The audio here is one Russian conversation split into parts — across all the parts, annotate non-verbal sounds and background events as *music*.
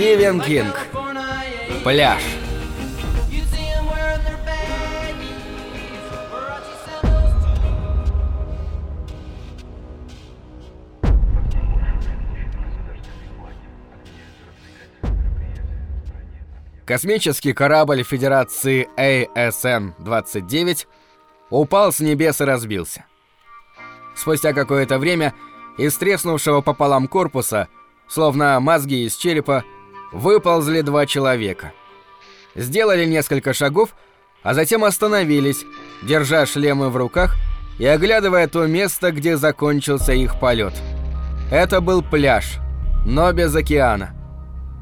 Стивен Кинг. Пляж. Космический корабль Федерации ASN-29 упал с небес и разбился. Спустя какое-то время из треснувшего пополам корпуса, словно мозги из черепа, выползли два человека. Сделали несколько шагов, а затем остановились, держа шлемы в руках и оглядывая то место, где закончился их полет. Это был пляж, но без океана.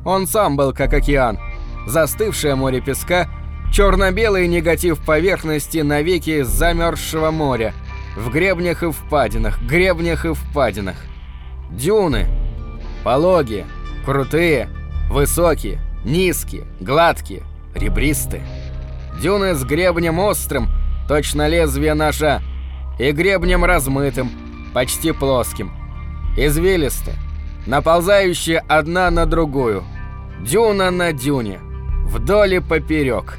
Он сам был как океан, застывшее море песка, черно-белый негатив поверхности навеки замерзшего моря, в гребнях и впадинах, гребнях и впадинах. Дюны. Пологие, крутые, высокие, низкие, гладкие, ребристые. Дюны с гребнем острым, точно лезвие ножа, и гребнем размытым, почти плоским. Извилистые, наползающие одна на другую. Дюна на дюне вдоль и поперек.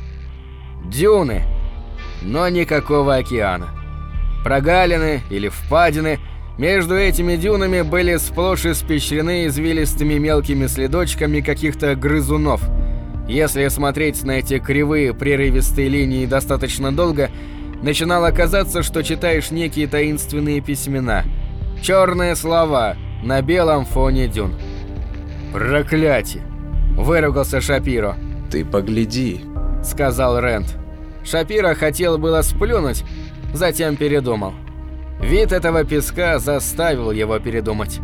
Дюны, но никакого океана. Прогалины или впадины между этими дюнами были сплошь испещрены извилистыми мелкими следочками каких-то грызунов. Если смотреть на эти кривые прерывистые линии достаточно долго, начинало казаться, что читаешь некие таинственные письмена. Черные слова на белом фоне дюн. «Проклятие!» – выругался Шапиро. «Ты погляди», — сказал Рент. Шапира хотел было сплюнуть, затем передумал. Вид этого песка заставил его передумать.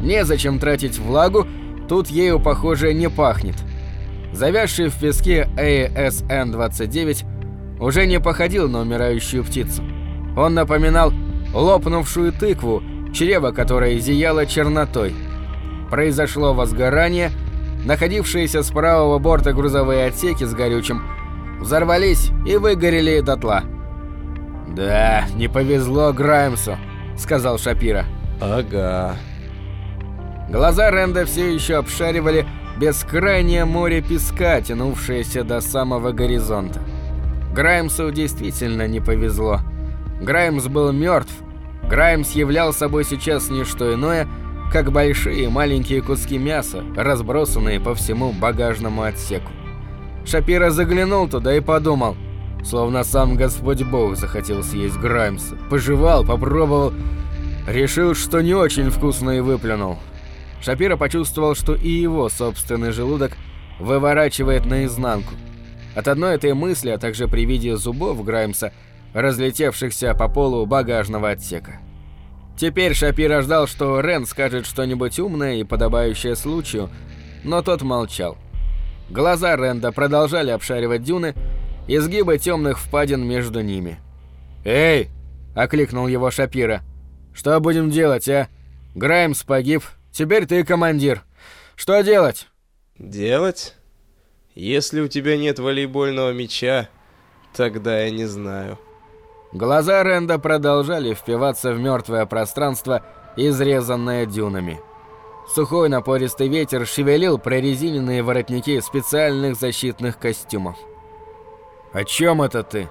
Незачем тратить влагу, тут ею, похоже, не пахнет. Завязший в песке ASN-29 уже не походил на умирающую птицу. Он напоминал лопнувшую тыкву, чрево которой зияло чернотой. Произошло возгорание — Находившиеся с правого борта грузовые отсеки с горючим взорвались и выгорели дотла. «Да, не повезло Граймсу», — сказал Шапира. «Ага». Глаза Ренда все еще обшаривали бескрайнее море песка, тянувшееся до самого горизонта. Граймсу действительно не повезло. Граймс был мертв. Граймс являл собой сейчас не что иное, как большие и маленькие куски мяса, разбросанные по всему багажному отсеку. Шапира заглянул туда и подумал, словно сам Господь Бог захотел съесть Граймса. Пожевал, попробовал, решил, что не очень вкусно и выплюнул. Шапира почувствовал, что и его собственный желудок выворачивает наизнанку. От одной этой мысли, а также при виде зубов Граймса, разлетевшихся по полу багажного отсека. Теперь Шапира ждал, что Рен скажет что-нибудь умное и подобающее случаю, но тот молчал. Глаза Ренда продолжали обшаривать дюны, изгибы темных впадин между ними. «Эй!» – окликнул его Шапира. «Что будем делать, а? Граймс погиб, теперь ты командир. Что делать?» «Делать? Если у тебя нет волейбольного мяча, тогда я не знаю». Глаза Ренда продолжали впиваться в мертвое пространство, изрезанное дюнами. Сухой напористый ветер шевелил прорезиненные воротники специальных защитных костюмов. «О чем это ты?»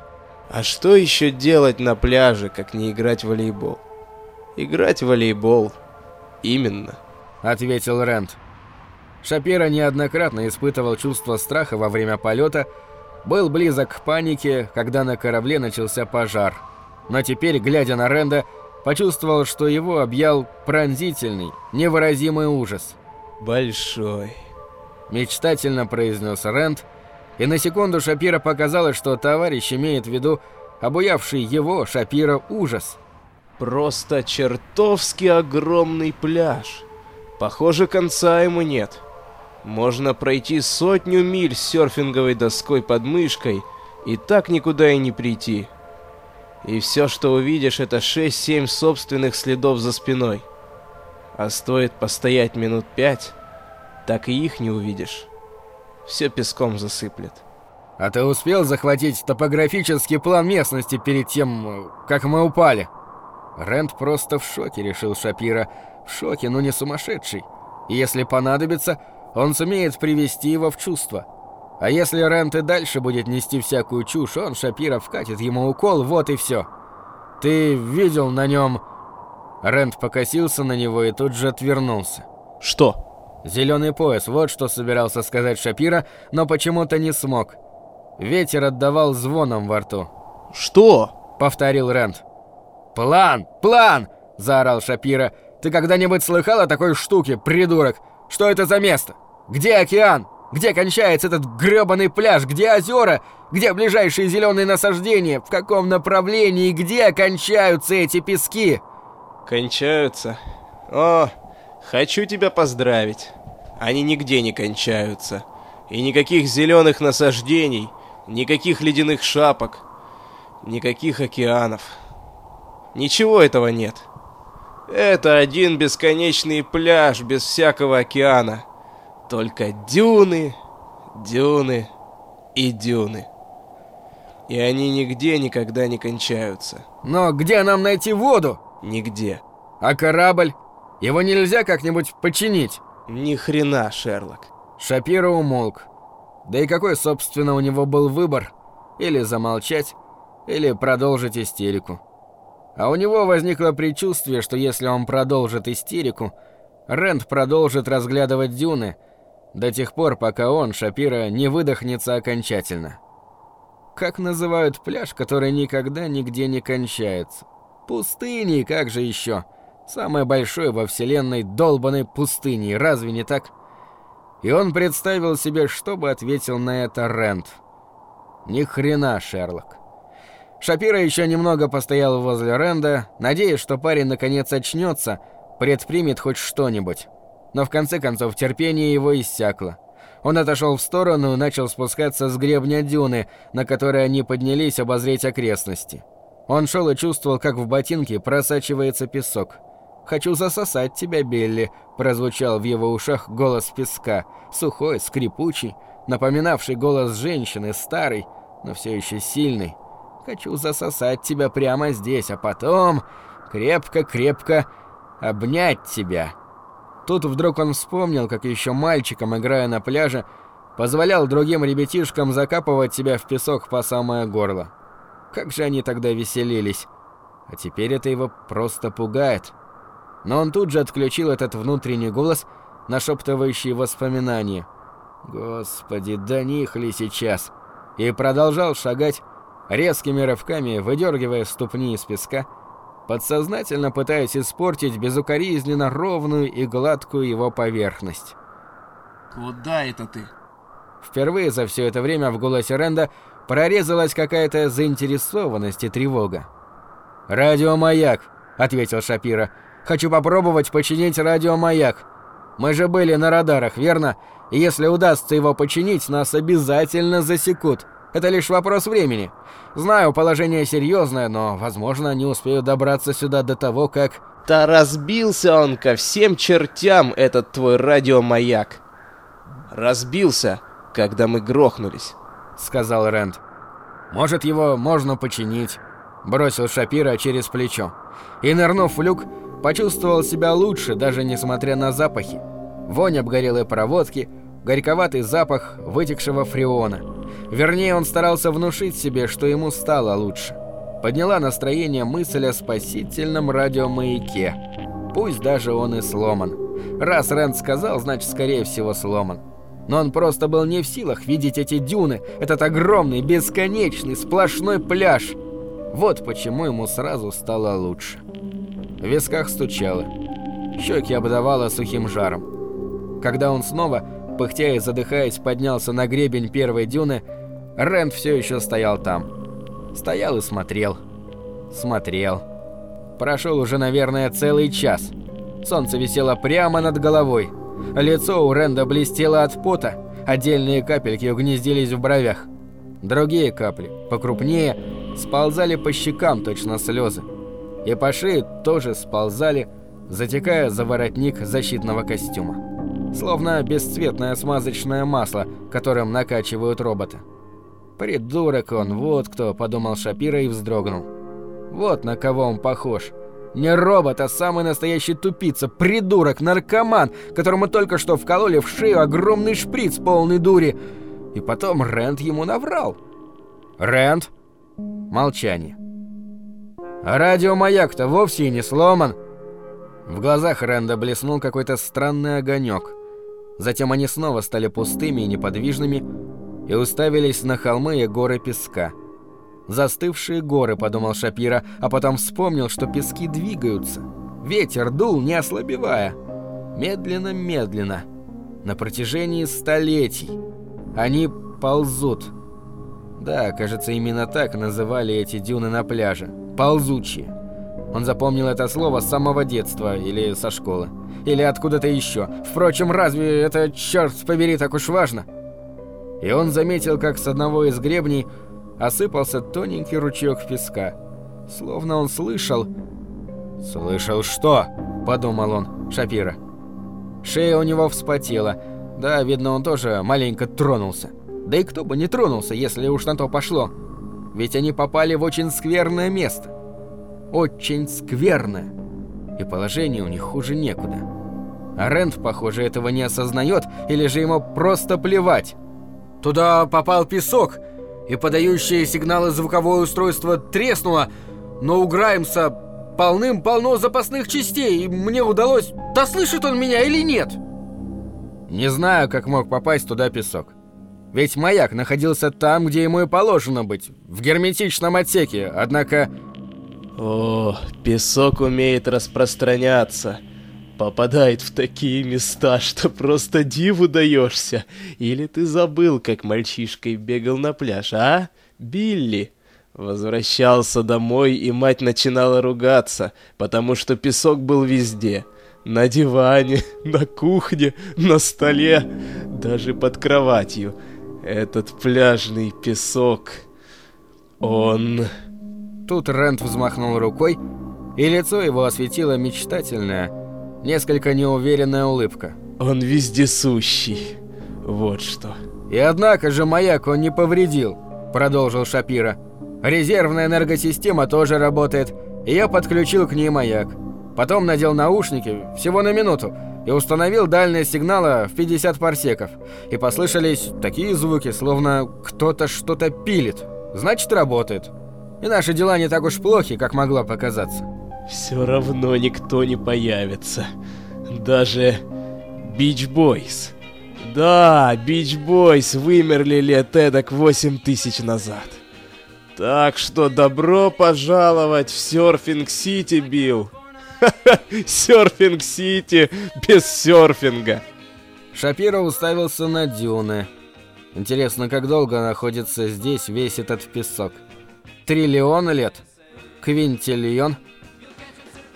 «А что еще делать на пляже, как не играть в волейбол?» «Играть в волейбол. Именно», — ответил Рэнд. Шапира неоднократно испытывал чувство страха во время полета, был близок к панике, когда на корабле начался пожар. Но теперь, глядя на Ренда, почувствовал, что его объял пронзительный, невыразимый ужас. «Большой», — мечтательно произнес Рэнд, и на секунду Шапира показалось, что товарищ имеет в виду обуявший его, Шапира, ужас. «Просто чертовски огромный пляж. Похоже, конца ему нет». Можно пройти сотню миль с серфинговой доской под мышкой и так никуда и не прийти. И все, что увидишь, это 6-7 собственных следов за спиной. А стоит постоять минут пять, так и их не увидишь. Все песком засыплет. А ты успел захватить топографический план местности перед тем, как мы упали? Рэнд просто в шоке, решил Шапира. В шоке, но не сумасшедший. И если понадобится, он сумеет привести его в чувство. А если Рент и дальше будет нести всякую чушь, он, Шапира, вкатит ему укол, вот и все. Ты видел на нем... Рент покосился на него и тут же отвернулся. Что? Зеленый пояс, вот что собирался сказать Шапира, но почему-то не смог. Ветер отдавал звоном во рту. Что? Повторил Рент. «План! План!» – заорал Шапира. «Ты когда-нибудь слыхал о такой штуке, придурок? Что это за место? Где океан? Где кончается этот грёбаный пляж? Где озера? Где ближайшие зеленые насаждения? В каком направлении? Где кончаются эти пески?» «Кончаются? О, хочу тебя поздравить. Они нигде не кончаются. И никаких зеленых насаждений, никаких ледяных шапок, никаких океанов». Ничего этого нет. Это один бесконечный пляж без всякого океана. Только дюны, дюны и дюны. И они нигде никогда не кончаются. Но где нам найти воду? Нигде. А корабль? Его нельзя как-нибудь починить? Ни хрена, Шерлок. Шапиро умолк. Да и какой, собственно, у него был выбор? Или замолчать, или продолжить истерику. А у него возникло предчувствие, что если он продолжит истерику, Рэнд продолжит разглядывать дюны до тех пор, пока он, Шапира, не выдохнется окончательно. Как называют пляж, который никогда нигде не кончается? Пустыней, как же еще? Самой большой во вселенной долбанной пустыней, разве не так? И он представил себе, что бы ответил на это Рэнд. Ни хрена, Шерлок. Шапира еще немного постоял возле Ренда, надеясь, что парень наконец очнется, предпримет хоть что-нибудь. Но в конце концов терпение его иссякло. Он отошел в сторону и начал спускаться с гребня дюны, на которой они поднялись обозреть окрестности. Он шел и чувствовал, как в ботинке просачивается песок. «Хочу засосать тебя, Билли», – прозвучал в его ушах голос песка, сухой, скрипучий, напоминавший голос женщины, старый, но все еще сильный. Хочу засосать тебя прямо здесь, а потом крепко-крепко обнять тебя. Тут вдруг он вспомнил, как еще мальчиком, играя на пляже, позволял другим ребятишкам закапывать себя в песок по самое горло. Как же они тогда веселились. А теперь это его просто пугает. Но он тут же отключил этот внутренний голос, нашептывающий воспоминания. Господи, до них ли сейчас? И продолжал шагать, резкими рывками выдергивая ступни из песка, подсознательно пытаясь испортить безукоризненно ровную и гладкую его поверхность. «Куда это ты?» Впервые за все это время в голосе Ренда прорезалась какая-то заинтересованность и тревога. «Радиомаяк», — ответил Шапира. «Хочу попробовать починить радиомаяк. Мы же были на радарах, верно? И если удастся его починить, нас обязательно засекут. Это лишь вопрос времени. Знаю, положение серьезное, но, возможно, не успею добраться сюда до того, как... Да разбился он ко всем чертям, этот твой радиомаяк. Разбился, когда мы грохнулись, сказал Рэнд. Может, его можно починить, бросил Шапира через плечо. И, нырнув в люк, почувствовал себя лучше, даже несмотря на запахи. Вонь обгорелой проводки, горьковатый запах вытекшего фреона — Вернее, он старался внушить себе, что ему стало лучше. Подняла настроение мысль о спасительном радиомаяке. Пусть даже он и сломан. Раз Рэнд сказал, значит, скорее всего, сломан. Но он просто был не в силах видеть эти дюны, этот огромный, бесконечный, сплошной пляж. Вот почему ему сразу стало лучше. В висках стучало. Щеки обдавало сухим жаром. Когда он снова пыхтя и задыхаясь, поднялся на гребень первой дюны, Рэнд все еще стоял там. Стоял и смотрел. Смотрел. Прошел уже, наверное, целый час. Солнце висело прямо над головой. Лицо у Ренда блестело от пота, отдельные капельки угнездились в бровях. Другие капли, покрупнее, сползали по щекам точно слезы. И по шее тоже сползали, затекая за воротник защитного костюма словно бесцветное смазочное масло, которым накачивают робота. «Придурок он, вот кто», — подумал Шапира и вздрогнул. «Вот на кого он похож. Не робот, а самый настоящий тупица, придурок, наркоман, которому только что вкололи в шею огромный шприц полный дури. И потом Рэнд ему наврал. Рэнд? Молчание. Радиомаяк-то вовсе и не сломан. В глазах Рэнда блеснул какой-то странный огонек. Затем они снова стали пустыми и неподвижными и уставились на холмы и горы песка. «Застывшие горы», — подумал Шапира, а потом вспомнил, что пески двигаются. Ветер дул, не ослабевая. Медленно-медленно. На протяжении столетий. Они ползут. Да, кажется, именно так называли эти дюны на пляже. Ползучие. Он запомнил это слово с самого детства или со школы. Или откуда-то еще. Впрочем, разве это, черт побери, так уж важно? И он заметил, как с одного из гребней осыпался тоненький ручеек песка. Словно он слышал... «Слышал что?» – подумал он, Шапира. Шея у него вспотела. Да, видно, он тоже маленько тронулся. Да и кто бы не тронулся, если уж на то пошло. Ведь они попали в очень скверное место. Очень скверное. И положение у них хуже некуда. А Рент, похоже, этого не осознает, или же ему просто плевать. Туда попал песок, и подающее сигналы звуковое устройство треснуло, но у Граймса полным-полно запасных частей, и мне удалось... Да он меня или нет? Не знаю, как мог попасть туда песок. Ведь маяк находился там, где ему и положено быть, в герметичном отсеке, однако... О, песок умеет распространяться. Попадает в такие места, что просто диву даешься. Или ты забыл, как мальчишкой бегал на пляж, а, Билли? Возвращался домой, и мать начинала ругаться, потому что песок был везде. На диване, *laughs* на кухне, на столе, даже под кроватью. Этот пляжный песок, он... Тут Рент взмахнул рукой, и лицо его осветила мечтательная, несколько неуверенная улыбка. Он вездесущий, вот что. И однако же маяк он не повредил, продолжил Шапира. Резервная энергосистема тоже работает, и я подключил к ней маяк. Потом надел наушники, всего на минуту, и установил дальность сигнала в 50 парсеков. И послышались такие звуки, словно кто-то что-то пилит. Значит, работает. И наши дела не так уж плохи, как могло показаться. Все равно никто не появится. Даже Beach Boys. Да, Beach Boys вымерли лет эдак 8 тысяч назад. Так что добро пожаловать в Серфинг-Сити, Билл. *laughs* Серфинг-Сити без серфинга. Шапиро уставился на дюны. Интересно, как долго находится здесь весь этот песок? Триллион лет? Квинтиллион?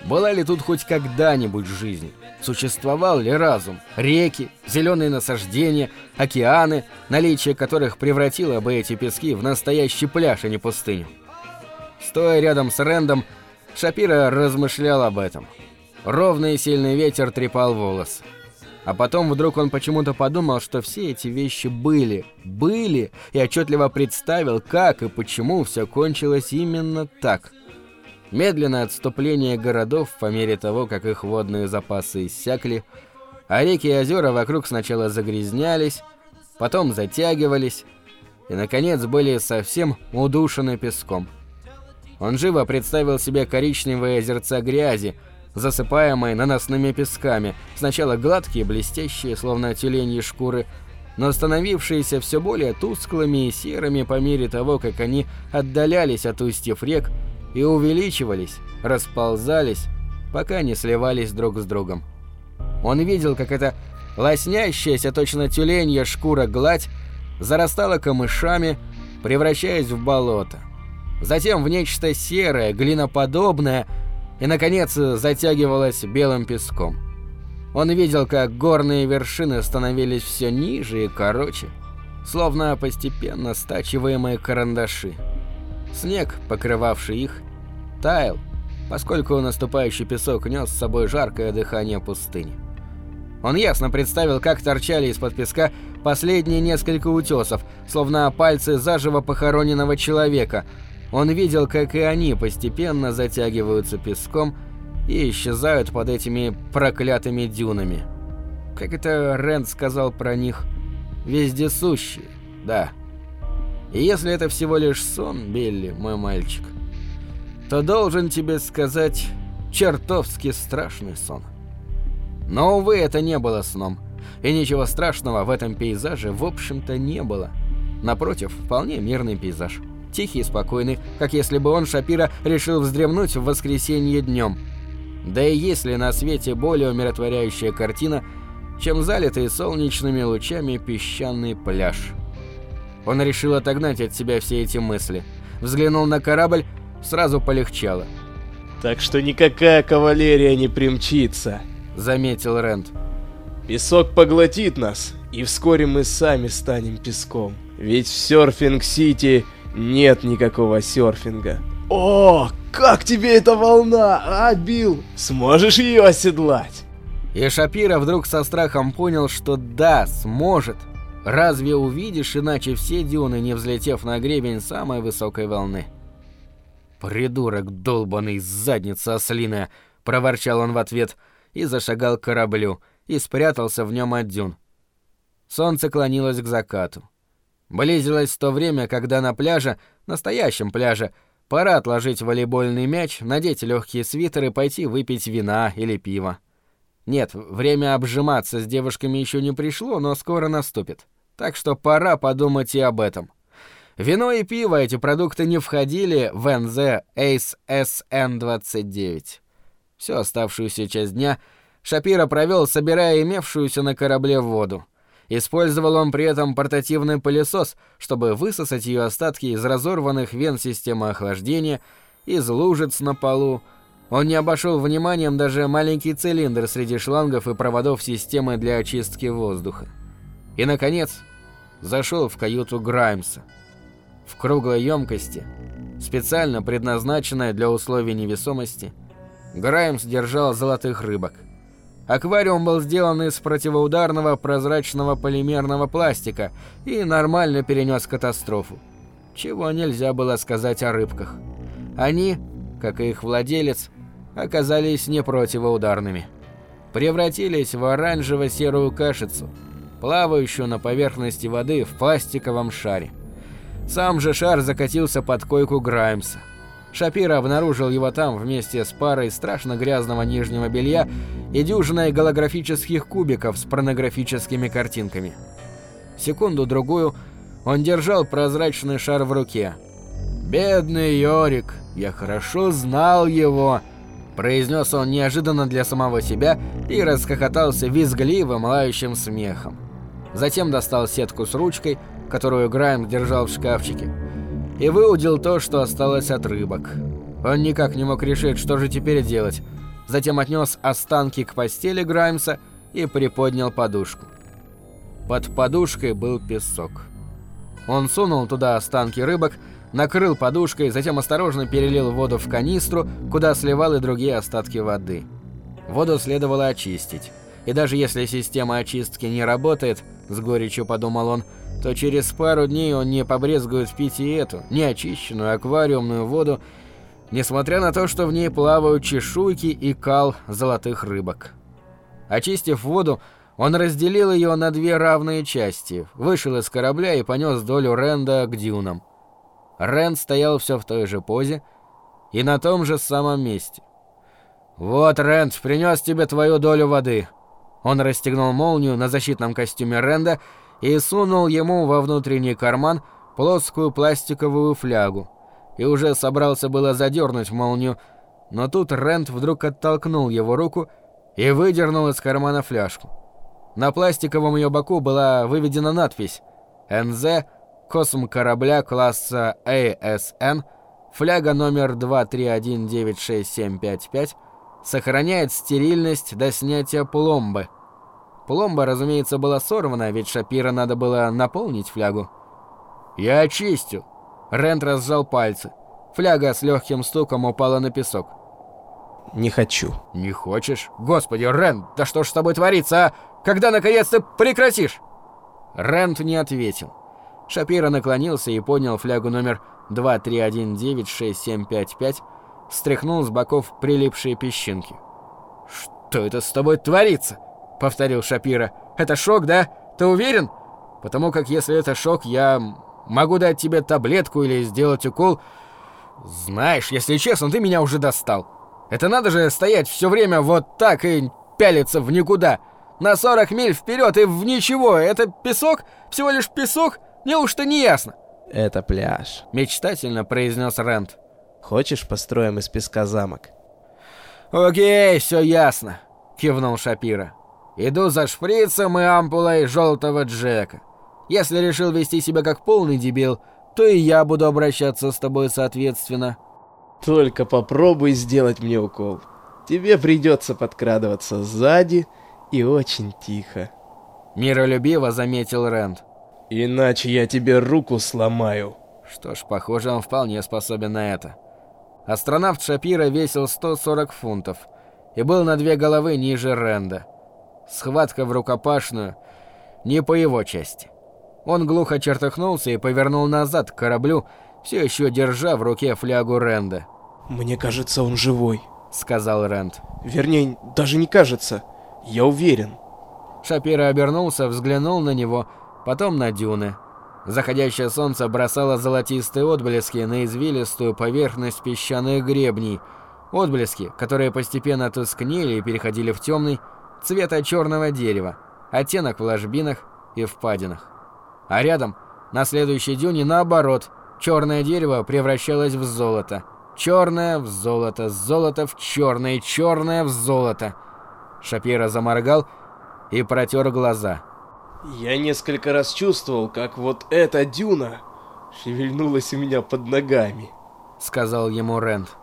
Была ли тут хоть когда-нибудь жизнь? Существовал ли разум? Реки, зеленые насаждения, океаны, наличие которых превратило бы эти пески в настоящий пляж, а не пустыню? Стоя рядом с Рэндом, Шапира размышлял об этом. Ровный и сильный ветер трепал волосы. А потом вдруг он почему-то подумал, что все эти вещи были, были, и отчетливо представил, как и почему все кончилось именно так. Медленное отступление городов по мере того, как их водные запасы иссякли, а реки и озера вокруг сначала загрязнялись, потом затягивались и, наконец, были совсем удушены песком. Он живо представил себе коричневые озерца грязи, засыпаемые наносными песками, сначала гладкие, блестящие, словно тюленьи шкуры, но становившиеся все более тусклыми и серыми по мере того, как они отдалялись от устьев рек и увеличивались, расползались, пока не сливались друг с другом. Он видел, как эта лоснящаяся точно тюленья шкура гладь зарастала камышами, превращаясь в болото затем в нечто серое, глиноподобное и, наконец, затягивалось белым песком. Он видел, как горные вершины становились все ниже и короче, словно постепенно стачиваемые карандаши. Снег, покрывавший их, таял, поскольку наступающий песок нес с собой жаркое дыхание пустыни. Он ясно представил, как торчали из-под песка последние несколько утесов, словно пальцы заживо похороненного человека – он видел, как и они постепенно затягиваются песком и исчезают под этими проклятыми дюнами. Как это Рэнд сказал про них? Вездесущие, да. И если это всего лишь сон, Билли, мой мальчик, то должен тебе сказать чертовски страшный сон. Но, увы, это не было сном. И ничего страшного в этом пейзаже, в общем-то, не было. Напротив, вполне мирный пейзаж. Тихий и спокойный, как если бы он, Шапира, решил вздремнуть в воскресенье днем. Да и есть ли на свете более умиротворяющая картина, чем залитый солнечными лучами песчаный пляж. Он решил отогнать от себя все эти мысли. Взглянул на корабль, сразу полегчало. «Так что никакая кавалерия не примчится», — заметил Рент. «Песок поглотит нас, и вскоре мы сами станем песком. Ведь в Серфинг-Сити нет никакого серфинга». «О, как тебе эта волна, а, Билл? Сможешь ее оседлать?» И Шапиро вдруг со страхом понял, что да, сможет. Разве увидишь иначе все дюны, не взлетев на гребень самой высокой волны? «Придурок долбанный, задница ослиная!» — проворчал он в ответ и зашагал к кораблю, и спрятался в нем от дюн. Солнце клонилось к закату. Близилось то время, когда на пляже, настоящем пляже, пора отложить волейбольный мяч, надеть легкие свитеры пойти выпить вина или пива. Нет, время обжиматься с девушками еще не пришло, но скоро наступит. Так что пора подумать и об этом. Вино и пиво эти продукты не входили в НЗ Ace SN29. Всю оставшуюся часть дня Шапира провел, собирая имевшуюся на корабле воду. Использовал он при этом портативный пылесос, чтобы высосать ее остатки из разорванных вен системы охлаждения, из лужиц на полу, он не обошел вниманием даже маленький цилиндр среди шлангов и проводов системы для очистки воздуха. И, наконец, зашел в каюту Граймса. В круглой емкости, специально предназначенной для условий невесомости, Граймс держал золотых рыбок. Аквариум был сделан из противоударного прозрачного полимерного пластика и нормально перенес катастрофу. Чего нельзя было сказать о рыбках. Они, как и их владелец, оказались не противоударными. Превратились в оранжево-серую кашицу, плавающую на поверхности воды в пластиковом шаре. Сам же шар закатился под койку Граймса. Шапира обнаружил его там вместе с парой страшно грязного нижнего белья и дюжиной голографических кубиков с порнографическими картинками. Секунду-другую он держал прозрачный шар в руке. «Бедный Йорик, я хорошо знал его», произнес он неожиданно для самого себя и расхохотался визгливым, лающим смехом. Затем достал сетку с ручкой, которую Грайм держал в шкафчике, и выудил то, что осталось от рыбок. Он никак не мог решить, что же теперь делать. Затем отнес останки к постели Граймса и приподнял подушку. Под подушкой был песок. Он сунул туда останки рыбок накрыл подушкой, затем осторожно перелил воду в канистру, куда сливал и другие остатки воды. Воду следовало очистить. И даже если система очистки не работает, с горечью подумал он, то через пару дней он не побрезгует пить и эту, неочищенную аквариумную воду, несмотря на то, что в ней плавают чешуйки и кал золотых рыбок. Очистив воду, он разделил ее на две равные части, вышел из корабля и понес долю Ренда к дюнам. Рен стоял все в той же позе и на том же самом месте. «Вот, Рэнд, принес тебе твою долю воды». Он расстегнул молнию на защитном костюме Ренда и сунул ему во внутренний карман плоскую пластиковую флягу. И уже собрался было задернуть молнию, но тут Рэнд вдруг оттолкнул его руку и выдернул из кармана фляжку. На пластиковом ее боку была выведена надпись «НЗ косм корабля класса ASN, фляга номер 231967555, сохраняет стерильность до снятия пломбы. Пломба, разумеется, была сорвана, ведь Шапира надо было наполнить флягу. «Я очистил!» Рент разжал пальцы. Фляга с легким стуком упала на песок. «Не хочу». «Не хочешь? Господи, Рент, да что ж с тобой творится, а? Когда наконец то прекратишь?» Рент не ответил. Шапира наклонился и поднял флягу номер 2319675, стряхнул с боков прилипшие песчинки. «Что это с тобой творится?» — повторил Шапира. «Это шок, да? Ты уверен? Потому как если это шок, я могу дать тебе таблетку или сделать укол. Знаешь, если честно, ты меня уже достал. Это надо же стоять все время вот так и пялиться в никуда. На 40 миль вперед и в ничего. Это песок? Всего лишь песок? Неужто не ясно?» «Это пляж», — мечтательно произнес Рент. «Хочешь, построим из песка замок?» «Окей, все ясно», — кивнул Шапира. «Иду за шприцем и ампулой желтого Джека. Если решил вести себя как полный дебил, то и я буду обращаться с тобой соответственно». «Только попробуй сделать мне укол. Тебе придется подкрадываться сзади и очень тихо». Миролюбиво заметил Рэнд. «Иначе я тебе руку сломаю». Что ж, похоже, он вполне способен на это. Астронавт Шапира весил 140 фунтов и был на две головы ниже Ренда. Схватка в рукопашную не по его части. Он глухо чертыхнулся и повернул назад к кораблю, все еще держа в руке флягу Ренда. «Мне кажется, он живой», — сказал Рэнд. «Вернее, даже не кажется. Я уверен». Шапира обернулся, взглянул на него, потом на дюны. Заходящее солнце бросало золотистые отблески на извилистую поверхность песчаных гребней. Отблески, которые постепенно тускнели и переходили в темный, цвета черного дерева, оттенок в ложбинах и впадинах. А рядом, на следующей дюне, наоборот, черное дерево превращалось в золото. Черное в золото, золото в черное, черное в золото. Шапира заморгал и протер глаза. Я несколько раз чувствовал, как вот эта дюна шевельнулась у меня под ногами, сказал ему Рэнд.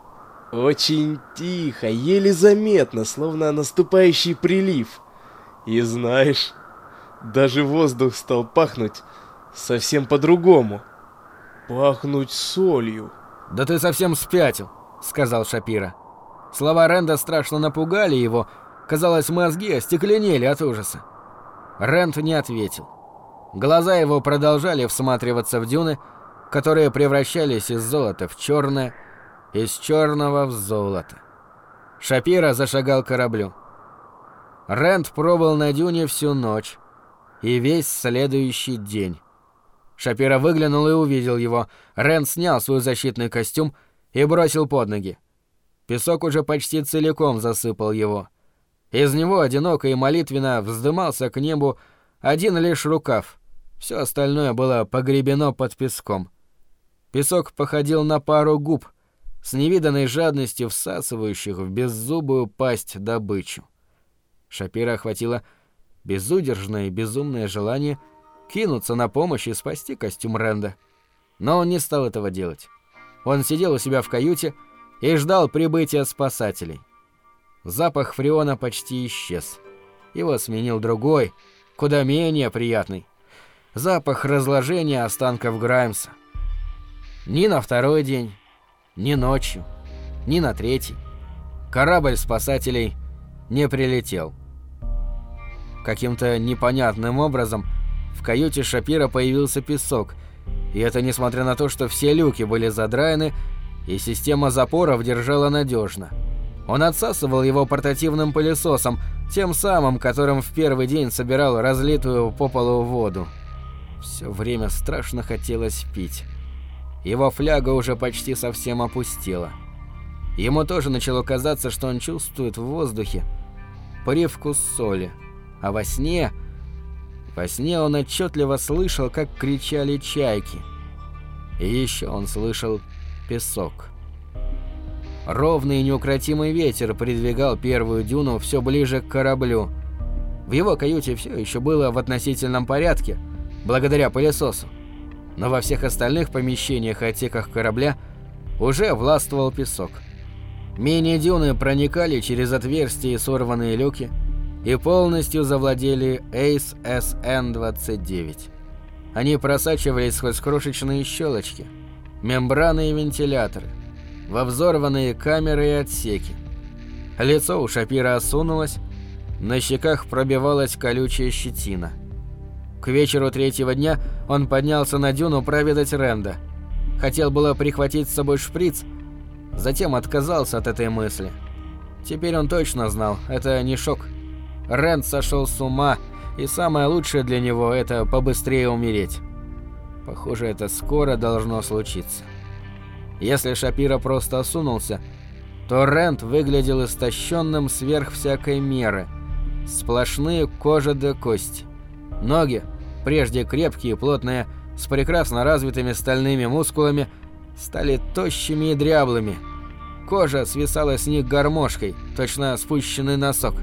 Очень тихо, еле заметно, словно наступающий прилив. И знаешь, даже воздух стал пахнуть совсем по-другому. Пахнуть солью. Да ты совсем спятил, сказал Шапира. Слова Ренда страшно напугали его. Казалось, мозги остекленели от ужаса. Рент не ответил. Глаза его продолжали всматриваться в дюны, которые превращались из золота в черное, из черного в золото. Шапира зашагал кораблю. Рент пробыл на дюне всю ночь и весь следующий день. Шапира выглянул и увидел его. Рент снял свой защитный костюм и бросил под ноги. Песок уже почти целиком засыпал его. Из него одиноко и молитвенно вздымался к небу один лишь рукав. Все остальное было погребено под песком. Песок походил на пару губ, с невиданной жадностью всасывающих в беззубую пасть добычу. Шапира охватило безудержное и безумное желание кинуться на помощь и спасти костюм Ренда. Но он не стал этого делать. Он сидел у себя в каюте и ждал прибытия спасателей. Запах фреона почти исчез. Его сменил другой, куда менее приятный. Запах разложения останков Граймса. Ни на второй день, ни ночью, ни на третий. Корабль спасателей не прилетел. Каким-то непонятным образом в каюте Шапира появился песок, и это несмотря на то, что все люки были задраены, и система запоров держала надежно. Он отсасывал его портативным пылесосом, тем самым, которым в первый день собирал разлитую по полу воду. Все время страшно хотелось пить. Его фляга уже почти совсем опустела. Ему тоже начало казаться, что он чувствует в воздухе привкус соли. А во сне... Во сне он отчетливо слышал, как кричали чайки. И еще он слышал песок. Ровный и неукротимый ветер придвигал первую дюну все ближе к кораблю. В его каюте все еще было в относительном порядке, благодаря пылесосу. Но во всех остальных помещениях и отсеках корабля уже властвовал песок. Мини-дюны проникали через отверстия и сорванные люки и полностью завладели Ace SN-29. Они просачивались сквозь крошечные щелочки, мембраны и вентиляторы – во взорванные камеры и отсеки. Лицо у Шапира осунулось, на щеках пробивалась колючая щетина. К вечеру третьего дня он поднялся на дюну проведать Ренда. Хотел было прихватить с собой шприц, Затем отказался от этой мысли. Теперь он точно знал, это не шок. Рэнд сошел с ума, и самое лучшее для него – это побыстрее умереть. Похоже, это скоро должно случиться. Если Шапира просто осунулся, то Рэнд выглядел истощенным сверх всякой меры. Сплошные кожа до кости. Ноги, прежде крепкие и плотные, с прекрасно развитыми стальными мускулами, стали тощими и дряблыми. Кожа свисала с них гармошкой, точно спущенный носок.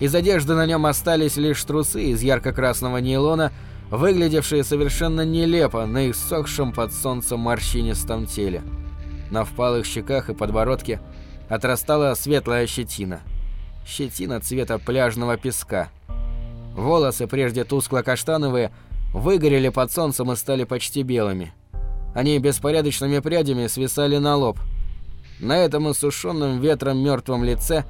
Из одежды на нем остались лишь трусы из ярко-красного нейлона, выглядевшие совершенно нелепо на иссохшем под солнцем морщинистом теле. На впалых щеках и подбородке отрастала светлая щетина. Щетина цвета пляжного песка. Волосы, прежде тускло-каштановые, выгорели под солнцем и стали почти белыми. Они беспорядочными прядями свисали на лоб. На этом иссушенном ветром мертвом лице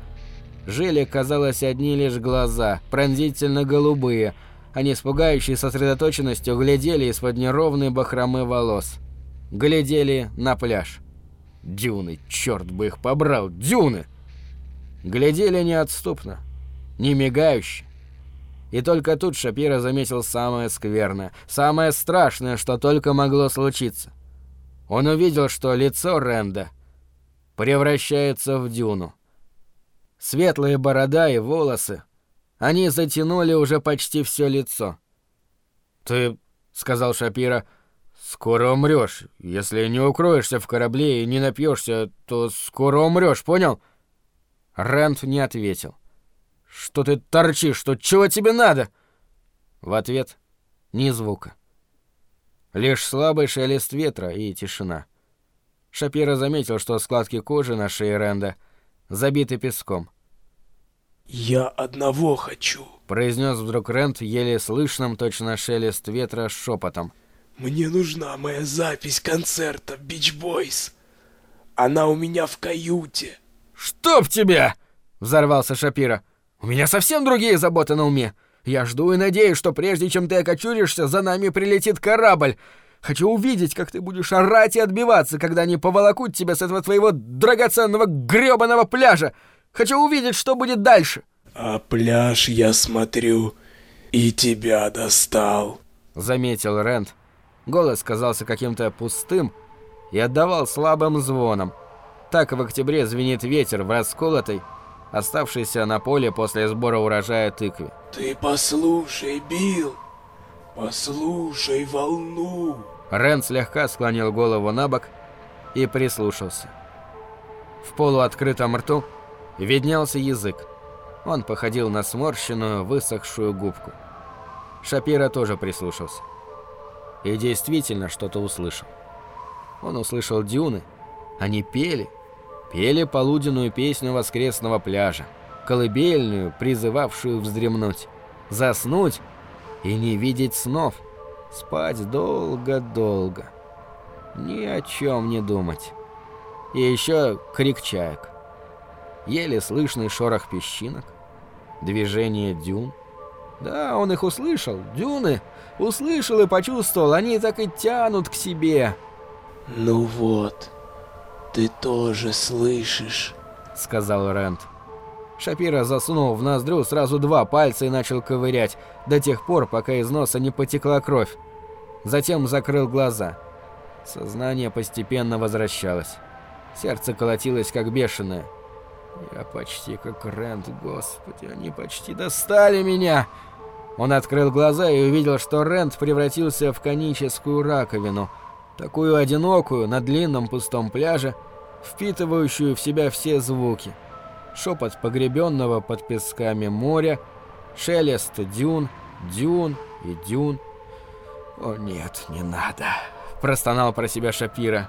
жили, казалось, одни лишь глаза, пронзительно голубые. Они с пугающей сосредоточенностью глядели из-под неровной бахромы волос. Глядели на пляж. Дюны, черт бы их побрал, дюны! Глядели неотступно, не мигающе. И только тут Шапира заметил самое скверное, самое страшное, что только могло случиться. Он увидел, что лицо Ренда превращается в дюну. Светлые борода и волосы, они затянули уже почти все лицо. «Ты», — сказал Шапира, — «скоро умрешь. Если не укроешься в корабле и не напьешься, то скоро умрешь, понял?» Рэнд не ответил. «Что ты торчишь? Что чего тебе надо?» В ответ ни звука. Лишь слабый шелест ветра и тишина. Шапира заметил, что складки кожи на шее Ренда забиты песком. «Я одного хочу», — произнес вдруг Рэнд еле слышным точно шелест ветра шепотом. «Мне нужна моя запись концерта Бич Бойс. Она у меня в каюте». «Чтоб тебя!» — взорвался Шапира. «У меня совсем другие заботы на уме. Я жду и надеюсь, что прежде чем ты окочуришься, за нами прилетит корабль. Хочу увидеть, как ты будешь орать и отбиваться, когда они поволокут тебя с этого твоего драгоценного грёбаного пляжа. Хочу увидеть, что будет дальше». «А пляж, я смотрю, и тебя достал», — заметил Рент. Голос казался каким-то пустым и отдавал слабым звоном. Так в октябре звенит ветер в расколотой, оставшийся на поле после сбора урожая тыквы. «Ты послушай, Билл, послушай волну!» Рен слегка склонил голову на бок и прислушался. В полуоткрытом рту виднелся язык. Он походил на сморщенную, высохшую губку. Шапира тоже прислушался. И действительно что-то услышал. Он услышал дюны. Они пели, Пели полуденную песню воскресного пляжа, колыбельную, призывавшую вздремнуть, заснуть и не видеть снов, спать долго-долго, ни о чем не думать. И еще крик чаек, еле слышный шорох песчинок, движение дюн. Да, он их услышал, дюны, услышал и почувствовал, они так и тянут к себе. «Ну вот», «Ты тоже слышишь», — сказал Рент. Шапира засунул в ноздрю сразу два пальца и начал ковырять, до тех пор, пока из носа не потекла кровь. Затем закрыл глаза. Сознание постепенно возвращалось. Сердце колотилось, как бешеное. «Я почти как Рент, господи, они почти достали меня!» Он открыл глаза и увидел, что Рент превратился в коническую раковину — такую одинокую на длинном пустом пляже, впитывающую в себя все звуки. Шепот погребенного под песками моря, шелест дюн, дюн и дюн. «О нет, не надо», – простонал про себя Шапира.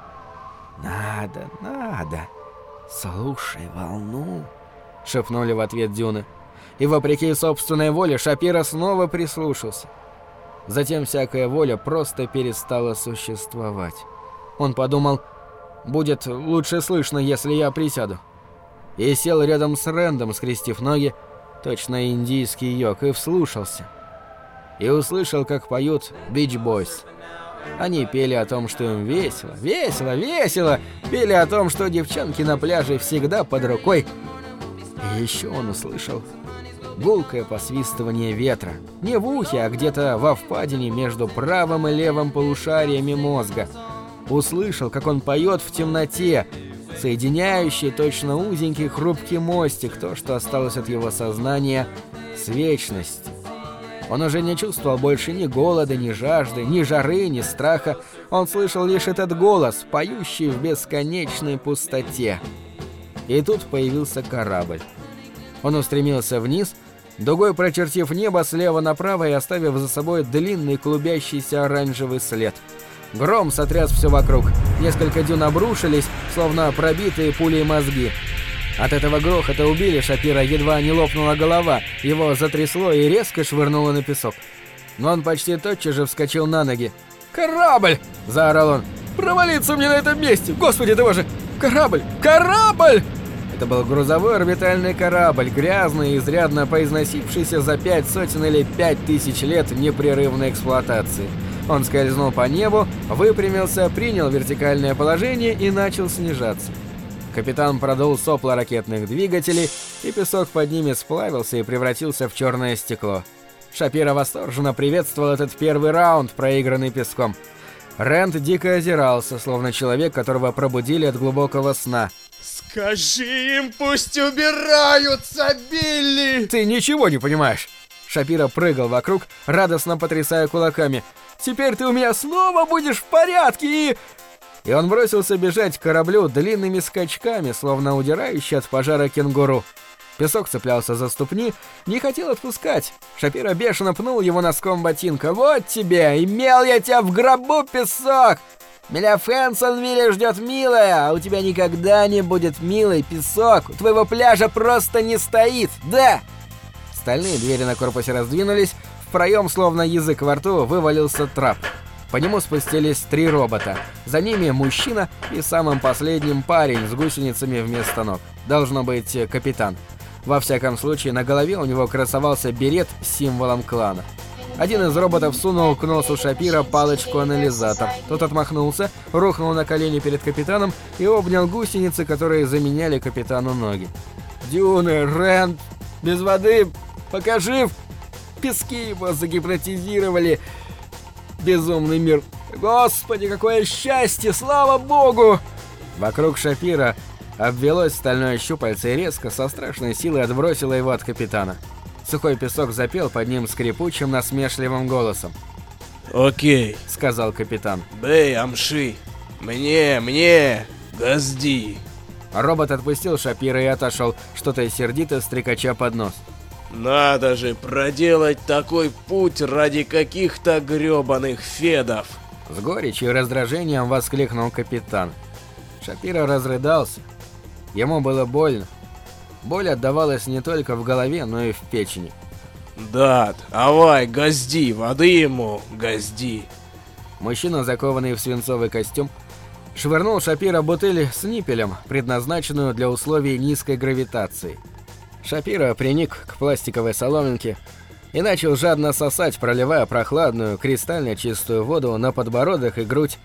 «Надо, надо. Слушай волну», – шепнули в ответ дюны. И вопреки собственной воле Шапира снова прислушался. Затем всякая воля просто перестала существовать. Он подумал, будет лучше слышно, если я присяду. И сел рядом с Рэндом, скрестив ноги, точно индийский йог, и вслушался. И услышал, как поют Beach Boys. Они пели о том, что им весело, весело, весело, пели о том, что девчонки на пляже всегда под рукой. И еще он услышал гулкое посвистывание ветра. Не в ухе, а где-то во впадине между правым и левым полушариями мозга. Услышал, как он поет в темноте, соединяющий точно узенький хрупкий мостик, то, что осталось от его сознания, с вечностью. Он уже не чувствовал больше ни голода, ни жажды, ни жары, ни страха. Он слышал лишь этот голос, поющий в бесконечной пустоте. И тут появился корабль. Он устремился вниз, дугой прочертив небо слева направо и оставив за собой длинный клубящийся оранжевый след. Гром сотряс все вокруг. Несколько дюн обрушились, словно пробитые пулей мозги. От этого грохота убили Шапира, едва не лопнула голова, его затрясло и резко швырнуло на песок. Но он почти тотчас же вскочил на ноги. «Корабль!» – заорал он. «Провалиться мне на этом месте! Господи ты боже! Корабль! Корабль!» Это был грузовой орбитальный корабль, грязный и изрядно поизносившийся за пять сотен или пять тысяч лет непрерывной эксплуатации. Он скользнул по небу, выпрямился, принял вертикальное положение и начал снижаться. Капитан продул сопла ракетных двигателей, и песок под ними сплавился и превратился в черное стекло. Шапира восторженно приветствовал этот первый раунд, проигранный песком. Рент дико озирался, словно человек, которого пробудили от глубокого сна. «Скажи им, пусть убираются, Билли!» «Ты ничего не понимаешь!» Шапира прыгал вокруг, радостно потрясая кулаками. «Теперь ты у меня снова будешь в порядке и...» И он бросился бежать к кораблю длинными скачками, словно удирающий от пожара кенгуру. Песок цеплялся за ступни, не хотел отпускать. Шапира бешено пнул его носком ботинка. «Вот тебе! Имел я тебя в гробу, песок! Меня в Хэнсонвилле ждет милая, а у тебя никогда не будет милый песок. У твоего пляжа просто не стоит, да!» Стальные двери на корпусе раздвинулись, в проем, словно язык во рту, вывалился трап. По нему спустились три робота. За ними мужчина и самым последним парень с гусеницами вместо ног. Должно быть, капитан. Во всяком случае, на голове у него красовался берет с символом клана. Один из роботов сунул к носу Шапира палочку-анализатор. Тот отмахнулся, рухнул на колени перед капитаном и обнял гусеницы, которые заменяли капитану ноги. «Дюны, Рент, без воды, пока жив!» Пески его загипнотизировали. Безумный мир. Господи, какое счастье, слава богу! Вокруг Шапира обвелось стальное щупальце и резко со страшной силой отбросило его от капитана. Сухой песок запел под ним скрипучим насмешливым голосом. «Окей», — сказал капитан. «Бей, амши! Мне, мне! Газди!» Робот отпустил Шапира и отошел, что-то сердито стрекача под нос. «Надо же проделать такой путь ради каких-то грёбаных федов!» С горечью и раздражением воскликнул капитан. Шапира разрыдался. Ему было больно. Боль отдавалась не только в голове, но и в печени. «Дат, авай, газди, воды ему, газди!» Мужчина, закованный в свинцовый костюм, швырнул Шапира бутыль с ниппелем, предназначенную для условий низкой гравитации. Шапира приник к пластиковой соломинке и начал жадно сосать, проливая прохладную, кристально чистую воду на подбородок и грудь,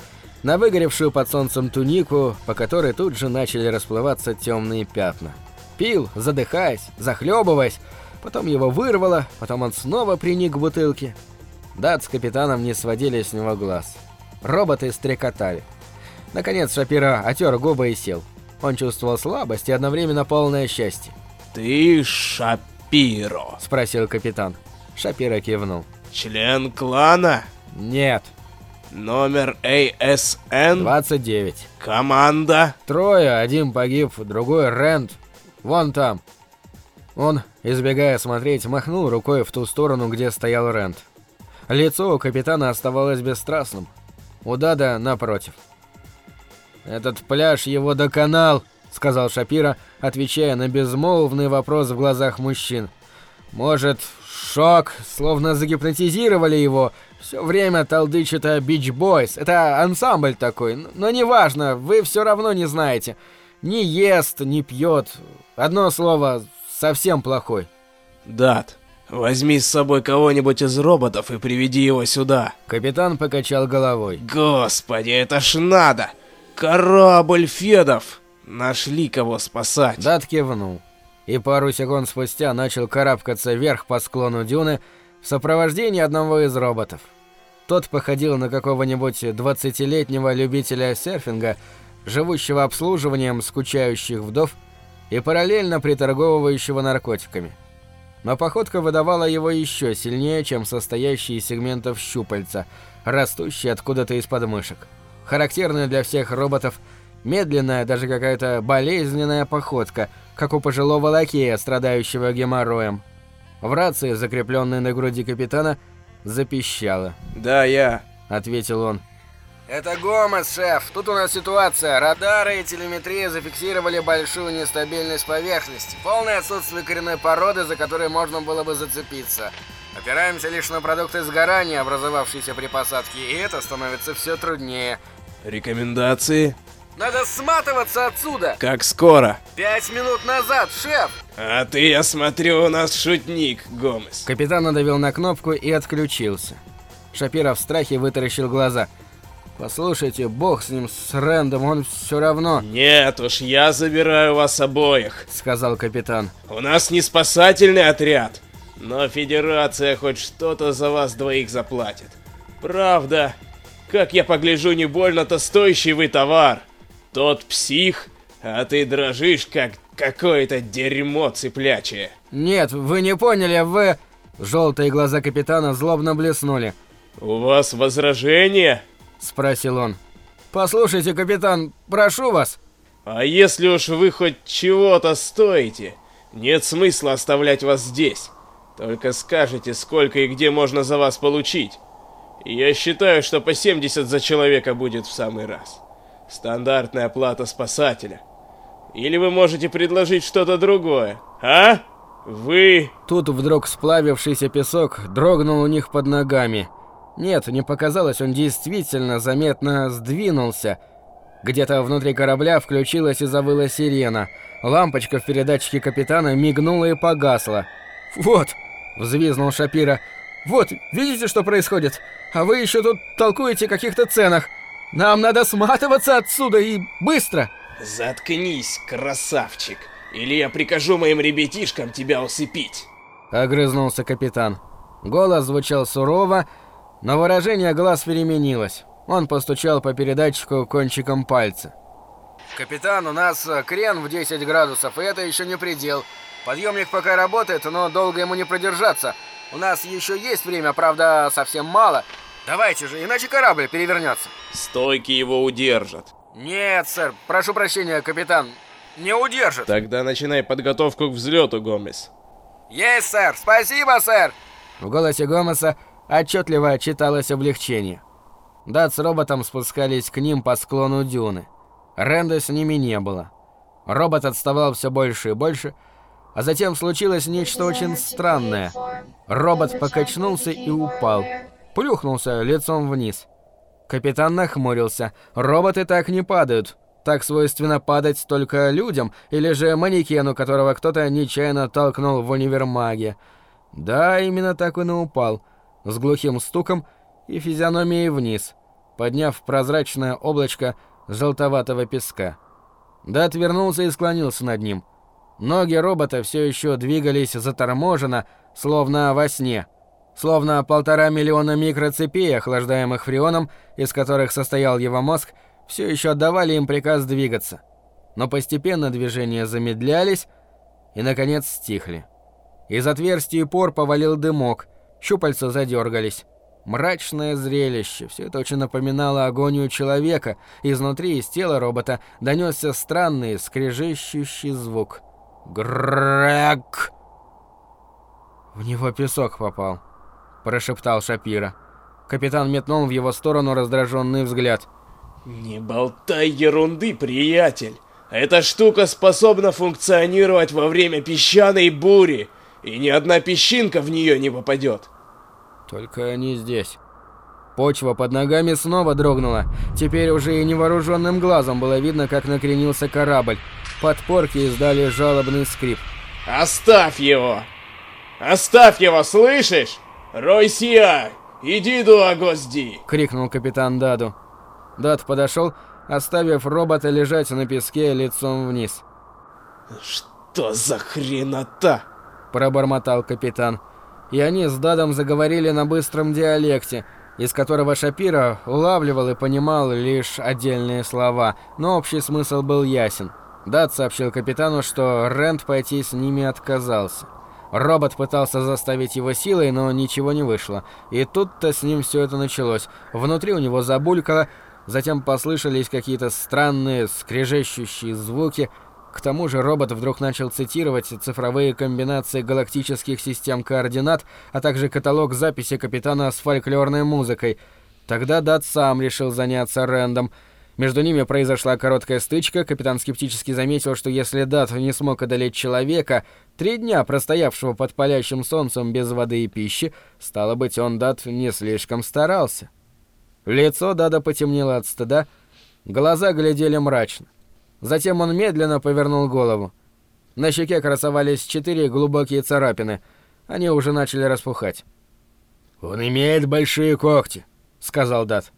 на выгоревшую под солнцем тунику, по которой тут же начали расплываться темные пятна. Пил, задыхаясь, захлебываясь, потом его вырвало, потом он снова приник к бутылке. Дат с капитаном не сводили с него глаз. Роботы стрекотали. Наконец Шапира отер губы и сел. Он чувствовал слабость и одновременно полное счастье. «Ты Шапиро?» — спросил капитан. Шапира кивнул. «Член клана?» «Нет». «Номер ASN?» 29. «Команда?» Трое, один погиб, другой Рент. Вон там. Он, избегая смотреть, махнул рукой в ту сторону, где стоял Рент. Лицо у капитана оставалось бесстрастным. У Дада напротив. «Этот пляж его доконал», — сказал Шапира, отвечая на безмолвный вопрос в глазах мужчин. «Может, шок, словно загипнотизировали его. Все время толдычит о Beach Boys. Это ансамбль такой, но неважно, вы все равно не знаете. Не ест, не пьет. Одно слово, совсем плохой». «Дат, Возьми с собой кого-нибудь из роботов и приведи его сюда. Капитан покачал головой. Господи, это ж надо! Корабль Федов! Нашли кого спасать. Дат кивнул. И пару секунд спустя начал карабкаться вверх по склону дюны в сопровождении одного из роботов. Тот походил на какого-нибудь 20-летнего любителя серфинга, живущего обслуживанием скучающих вдов и параллельно приторговывающего наркотиками. Но походка выдавала его еще сильнее, чем состоящие из сегментов щупальца, растущие откуда-то из подмышек. Характерная для всех роботов медленная, даже какая-то болезненная походка, как у пожилого лакея, страдающего геморроем. В рации, закрепленной на груди капитана, запищало. Да, я. — ответил он. «Это Гомес, шеф. Тут у нас ситуация. Радары и телеметрия зафиксировали большую нестабильность поверхности. Полное отсутствие коренной породы, за которой можно было бы зацепиться. Опираемся лишь на продукты сгорания, образовавшиеся при посадке, и это становится все труднее. Рекомендации? Надо сматываться отсюда! Как скоро? Пять минут назад, шеф! А ты, я смотрю, у нас шутник, Гомес. Капитан надавил на кнопку и отключился. Шапира в страхе вытаращил глаза. «Послушайте, бог с ним, с Рэндом, он все равно...» «Нет уж, я забираю вас обоих», — сказал капитан. «У нас не спасательный отряд, но Федерация хоть что-то за вас двоих заплатит. Правда, как я погляжу, не больно-то стоящий вы товар. Тот псих, а ты дрожишь, как какое-то дерьмо цыплячье». «Нет, вы не поняли, вы...» Желтые глаза капитана злобно блеснули. «У вас возражения?» — спросил он. «Послушайте, капитан, прошу вас». «А если уж вы хоть чего-то стоите, нет смысла оставлять вас здесь. Только скажите, сколько и где можно за вас получить. Я считаю, что по 70 за человека будет в самый раз. Стандартная плата спасателя. Или вы можете предложить что-то другое, а? Вы...» Тут вдруг сплавившийся песок дрогнул у них под ногами — нет, не показалось, он действительно заметно сдвинулся. Где-то внутри корабля включилась и завыла сирена. Лампочка в передатчике капитана мигнула и погасла. «Вот!» — взвизнул Шапира. «Вот, видите, что происходит? А вы еще тут толкуете о каких-то ценах. Нам надо сматываться отсюда и быстро!» «Заткнись, красавчик, или я прикажу моим ребятишкам тебя усыпить!» Огрызнулся капитан. Голос звучал сурово, но выражение глаз переменилось. Он постучал по передатчику кончиком пальца. «Капитан, у нас э, крен в 10 градусов, и это еще не предел. Подъемник пока работает, но долго ему не продержаться. У нас еще есть время, правда, совсем мало. Давайте же, иначе корабль перевернется». «Стойки его удержат». «Нет, сэр, прошу прощения, капитан, не удержит». «Тогда начинай подготовку к взлету, Гомес». «Есть, сэр, спасибо, сэр!» В голосе Гомеса Отчетливо читалось облегчение. Дат с роботом спускались к ним по склону дюны. Ренда с ними не было. Робот отставал все больше и больше, а затем случилось нечто очень странное. Робот покачнулся и упал. Плюхнулся лицом вниз. Капитан нахмурился. Роботы так не падают. Так свойственно падать только людям или же манекену, которого кто-то нечаянно толкнул в универмаге. Да, именно так он и упал с глухим стуком и физиономией вниз, подняв прозрачное облачко желтоватого песка. Да отвернулся и склонился над ним. Ноги робота все еще двигались заторможенно, словно во сне. Словно полтора миллиона микроцепей, охлаждаемых фреоном, из которых состоял его мозг, все еще отдавали им приказ двигаться. Но постепенно движения замедлялись и, наконец, стихли. Из отверстий пор повалил дымок, Щупальца задергались. Мрачное зрелище. Все это очень напоминало агонию человека. Изнутри, из тела робота, донесся странный, скрежещущий звук. Грэг! В него песок попал, прошептал Шапира. Капитан метнул в его сторону раздраженный взгляд. «Не болтай ерунды, приятель! Эта штука способна функционировать во время песчаной бури, и ни одна песчинка в нее не попадет. Только они здесь. Почва под ногами снова дрогнула. Теперь уже и невооруженным глазом было видно, как накренился корабль. Подпорки издали жалобный скрип. «Оставь его!» Оставь его, слышишь? Ройсия, иди до гости! крикнул капитан Даду. Дад подошел, оставив робота лежать на песке лицом вниз. Что за хренота? пробормотал капитан. И они с Дадом заговорили на быстром диалекте, из которого Шапира улавливал и понимал лишь отдельные слова, но общий смысл был ясен. Дад сообщил капитану, что Рент пойти с ними отказался. Робот пытался заставить его силой, но ничего не вышло. И тут-то с ним все это началось. Внутри у него забулькало, затем послышались какие-то странные скрежещущие звуки. К тому же робот вдруг начал цитировать цифровые комбинации галактических систем координат, а также каталог записи капитана с фольклорной музыкой. Тогда Дат сам решил заняться Рэндом — между ними произошла короткая стычка, капитан скептически заметил, что если Дат не смог одолеть человека, три дня простоявшего под палящим солнцем без воды и пищи, стало быть, он, Дат, не слишком старался. Лицо Дада потемнело от стыда, глаза глядели мрачно. Затем он медленно повернул голову. На щеке красовались четыре глубокие царапины. Они уже начали распухать. «Он имеет большие когти», — сказал Дат.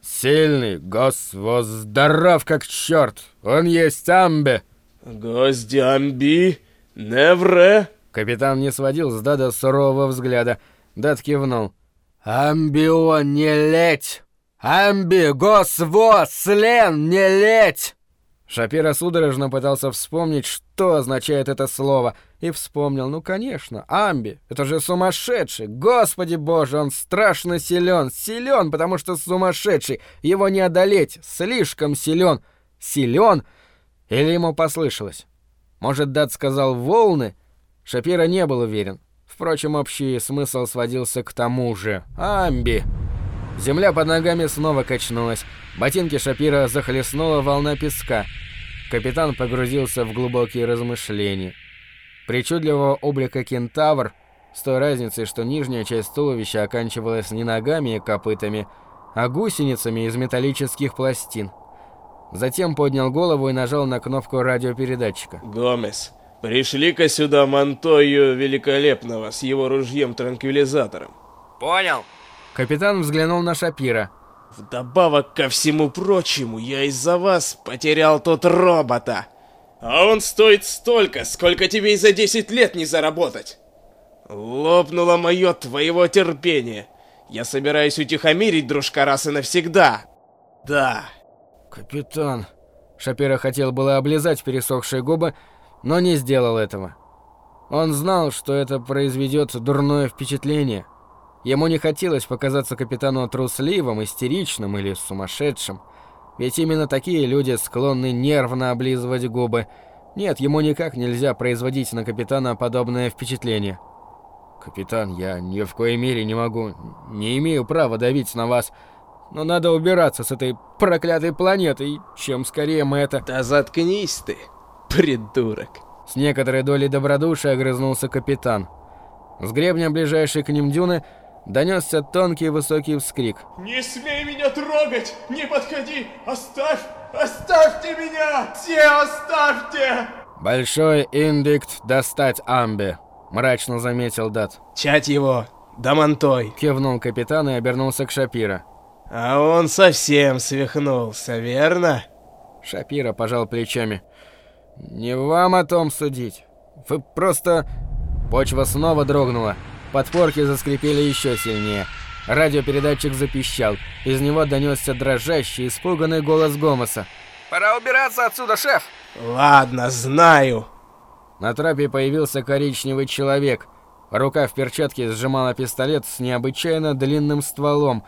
Сильный, гос, здоров как черт. Он есть Амбе. Гости Амби? Невре? Капитан не сводил с Дада сурового взгляда. Дад кивнул. «Амбио, не леть! Амби, госво, слен, не леть!» Шапира судорожно пытался вспомнить, что означает это слово, и вспомнил, ну конечно, Амби, это же сумасшедший, господи боже, он страшно силен, силен, потому что сумасшедший, его не одолеть, слишком силен, силен, или ему послышалось? Может, Дат сказал «волны»? Шапира не был уверен. Впрочем, общий смысл сводился к тому же. Амби. Земля под ногами снова качнулась. Ботинки Шапира захлестнула волна песка. Капитан погрузился в глубокие размышления. Причудливого облика кентавр, с той разницей, что нижняя часть туловища оканчивалась не ногами и копытами, а гусеницами из металлических пластин. Затем поднял голову и нажал на кнопку радиопередатчика. «Гомес, пришли-ка сюда Монтою Великолепного с его ружьем-транквилизатором». «Понял», Капитан взглянул на Шапира. «Вдобавок ко всему прочему, я из-за вас потерял тот робота. А он стоит столько, сколько тебе и за 10 лет не заработать. Лопнуло мое твоего терпения. Я собираюсь утихомирить дружка раз и навсегда. Да». «Капитан...» Шапира хотел было облизать пересохшие губы, но не сделал этого. Он знал, что это произведет дурное впечатление. Ему не хотелось показаться капитану трусливым, истеричным или сумасшедшим. Ведь именно такие люди склонны нервно облизывать губы. Нет, ему никак нельзя производить на капитана подобное впечатление. «Капитан, я ни в коей мере не могу, не имею права давить на вас, но надо убираться с этой проклятой планеты, чем скорее мы это...» «Да заткнись ты, придурок!» С некоторой долей добродушия огрызнулся капитан. С гребня ближайшей к ним дюны донесся тонкий высокий вскрик. «Не смей меня трогать! Не подходи! Оставь! Оставьте меня! Все оставьте!» «Большой индикт достать Амби», — мрачно заметил Дат. «Чать его! Дамонтой!» — кивнул капитан и обернулся к Шапира. «А он совсем свихнулся, верно?» Шапира пожал плечами. «Не вам о том судить. Вы просто...» Почва снова дрогнула. Подпорки заскрипели еще сильнее. Радиопередатчик запищал. Из него донесся дрожащий, испуганный голос Гомоса. «Пора убираться отсюда, шеф!» «Ладно, знаю!» На трапе появился коричневый человек. Рука в перчатке сжимала пистолет с необычайно длинным стволом.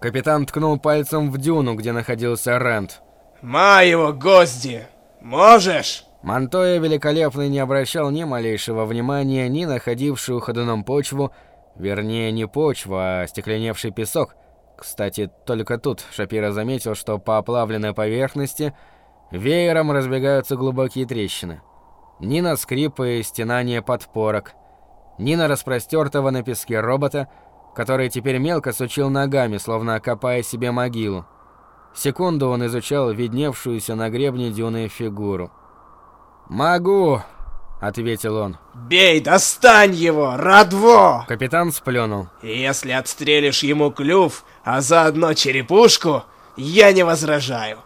Капитан ткнул пальцем в дюну, где находился Рэнд. «Ма его, гости! Можешь?» Монтоя Великолепный не обращал ни малейшего внимания ни на ходившую ходуном почву, вернее, не почву, а стекленевший песок. Кстати, только тут Шапира заметил, что по оплавленной поверхности веером разбегаются глубокие трещины. Ни на скрипы и стенание подпорок, ни на распростертого на песке робота, который теперь мелко сучил ногами, словно копая себе могилу. Секунду он изучал видневшуюся на гребне дюны фигуру. «Могу!» — ответил он. «Бей, достань его, Радво!» Капитан сплюнул. «Если отстрелишь ему клюв, а заодно черепушку, я не возражаю.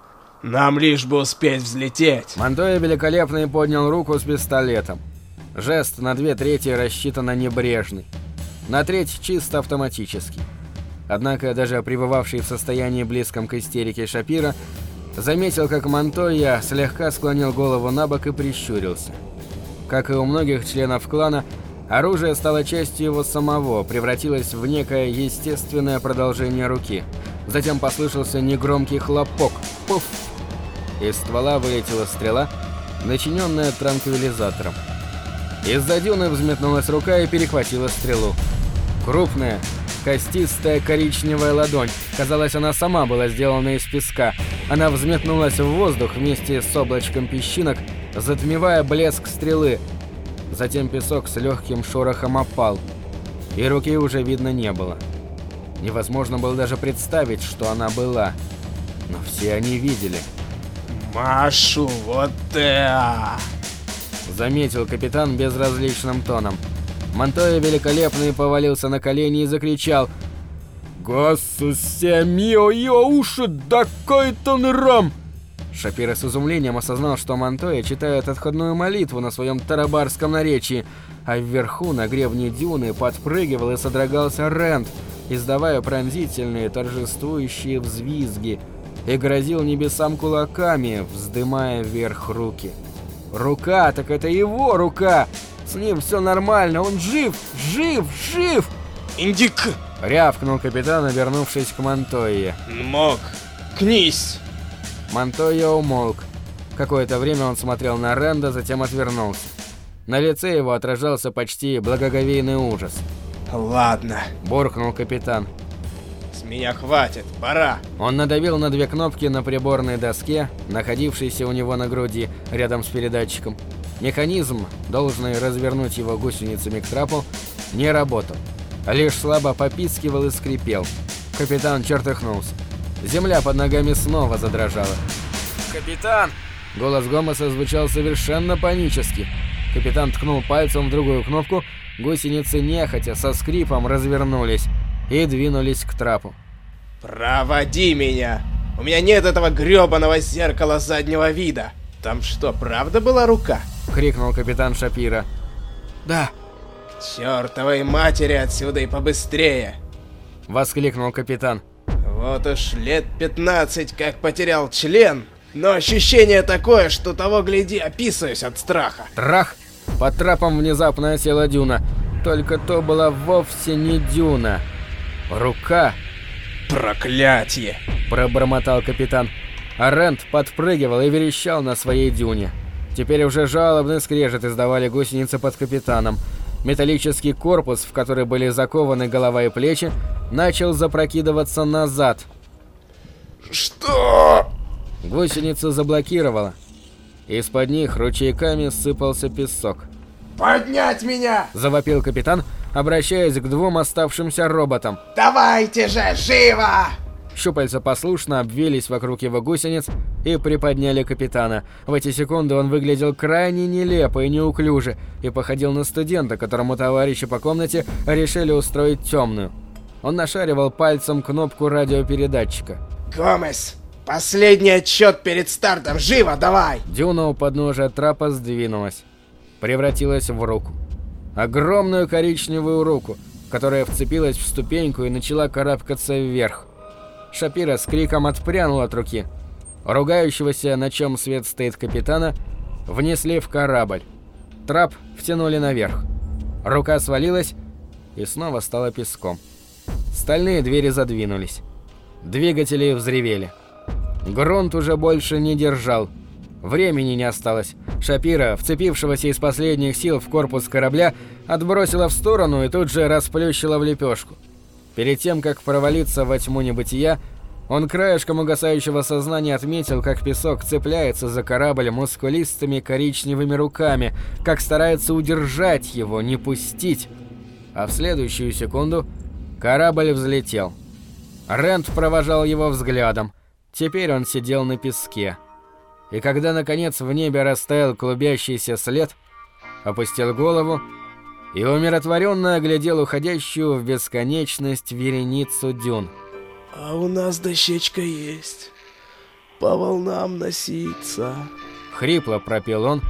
Нам лишь бы успеть взлететь». Монтоя великолепный поднял руку с пистолетом. Жест на две трети рассчитан на небрежный. На треть чисто автоматический. Однако даже пребывавший в состоянии близком к истерике Шапира заметил, как Монтойя слегка склонил голову на бок и прищурился. Как и у многих членов клана, оружие стало частью его самого, превратилось в некое естественное продолжение руки. Затем послышался негромкий хлопок. Пуф! Из ствола вылетела стрела, начиненная транквилизатором. Из-за дюны взметнулась рука и перехватила стрелу. Крупная, костистая коричневая ладонь. Казалось, она сама была сделана из песка. Она взметнулась в воздух вместе с облачком песчинок, затмевая блеск стрелы. Затем песок с легким шорохом опал, и руки уже видно не было. Невозможно было даже представить, что она была. Но все они видели. «Машу, вот это!» Заметил капитан безразличным тоном. Монтоя великолепный повалился на колени и закричал «Госусе мио йо уши, да кой-то рам!» Шапира с изумлением осознал, что Монтоя читает отходную молитву на своем тарабарском наречии, а вверху на гребне дюны подпрыгивал и содрогался Рент, издавая пронзительные торжествующие взвизги, и грозил небесам кулаками, вздымая вверх руки. Рука, так это его рука! С ним все нормально, он жив, жив, жив! «Индик!» — рявкнул капитан, обернувшись к Монтойе. «Мог! Кнись!» Монтойя умолк. Какое-то время он смотрел на Ренда, затем отвернулся. На лице его отражался почти благоговейный ужас. «Ладно», — буркнул капитан. «С меня хватит, пора!» Он надавил на две кнопки на приборной доске, находившейся у него на груди, рядом с передатчиком. Механизм, должный развернуть его гусеницами к трапу, не работал. Лишь слабо попискивал и скрипел. Капитан чертыхнулся. Земля под ногами снова задрожала. «Капитан!» Голос Гомоса звучал совершенно панически. Капитан ткнул пальцем в другую кнопку, гусеницы нехотя со скрипом развернулись и двинулись к трапу. «Проводи меня! У меня нет этого грёбаного зеркала заднего вида! Там что, правда была рука?» — крикнул капитан Шапира. «Да». «К чёртовой матери отсюда и побыстрее!» — воскликнул капитан. Вот уж лет 15 как потерял член, но ощущение такое, что того гляди, описываюсь от страха. Трах! Под трапом внезапно осела дюна. Только то была вовсе не дюна. Рука. Проклятие! Пробормотал капитан. А Рент подпрыгивал и верещал на своей дюне. Теперь уже жалобный скрежет издавали гусеницы под капитаном. Металлический корпус, в который были закованы голова и плечи, начал запрокидываться назад. «Что?» Гусеница заблокировала. Из-под них ручейками сыпался песок. «Поднять меня!» – завопил капитан, обращаясь к двум оставшимся роботам. «Давайте же, живо!» Щупальца послушно обвились вокруг его гусениц и приподняли капитана. В эти секунды он выглядел крайне нелепо и неуклюже и походил на студента, которому товарищи по комнате решили устроить темную. Он нашаривал пальцем кнопку радиопередатчика. «Гомес, последний отчет перед стартом, живо, давай!» Дюна у подножия трапа сдвинулась. Превратилась в руку. Огромную коричневую руку, которая вцепилась в ступеньку и начала карабкаться вверх. Шапира с криком отпрянул от руки. Ругающегося, на чем свет стоит капитана, внесли в корабль. Трап втянули наверх. Рука свалилась и снова стала песком. Стальные двери задвинулись. Двигатели взревели. Грунт уже больше не держал. Времени не осталось. Шапира, вцепившегося из последних сил в корпус корабля, отбросила в сторону и тут же расплющила в лепешку. Перед тем, как провалиться во тьму небытия, он краешком угасающего сознания отметил, как песок цепляется за корабль мускулистыми коричневыми руками, как старается удержать его, не пустить. А в следующую секунду корабль взлетел. Рент провожал его взглядом. Теперь он сидел на песке. И когда, наконец, в небе растаял клубящийся след, опустил голову и умиротворенно оглядел уходящую в бесконечность вереницу дюн. А у нас дощечка есть. По волнам носиться. Хрипло пропел он,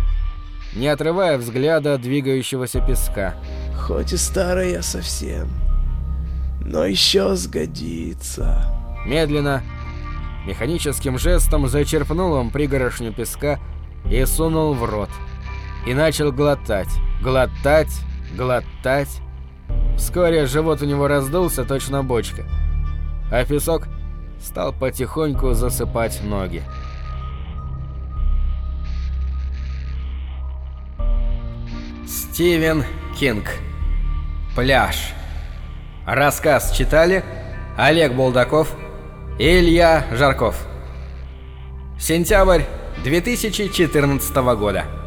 не отрывая взгляда от двигающегося песка. Хоть и старая совсем, но еще сгодится. Медленно, механическим жестом зачерпнул он пригорошню песка и сунул в рот. И начал глотать, глотать, глотать. Вскоре живот у него раздулся, точно бочка. А песок стал потихоньку засыпать ноги. Стивен Кинг. Пляж. Рассказ читали Олег Булдаков и Илья Жарков. Сентябрь 2014 года.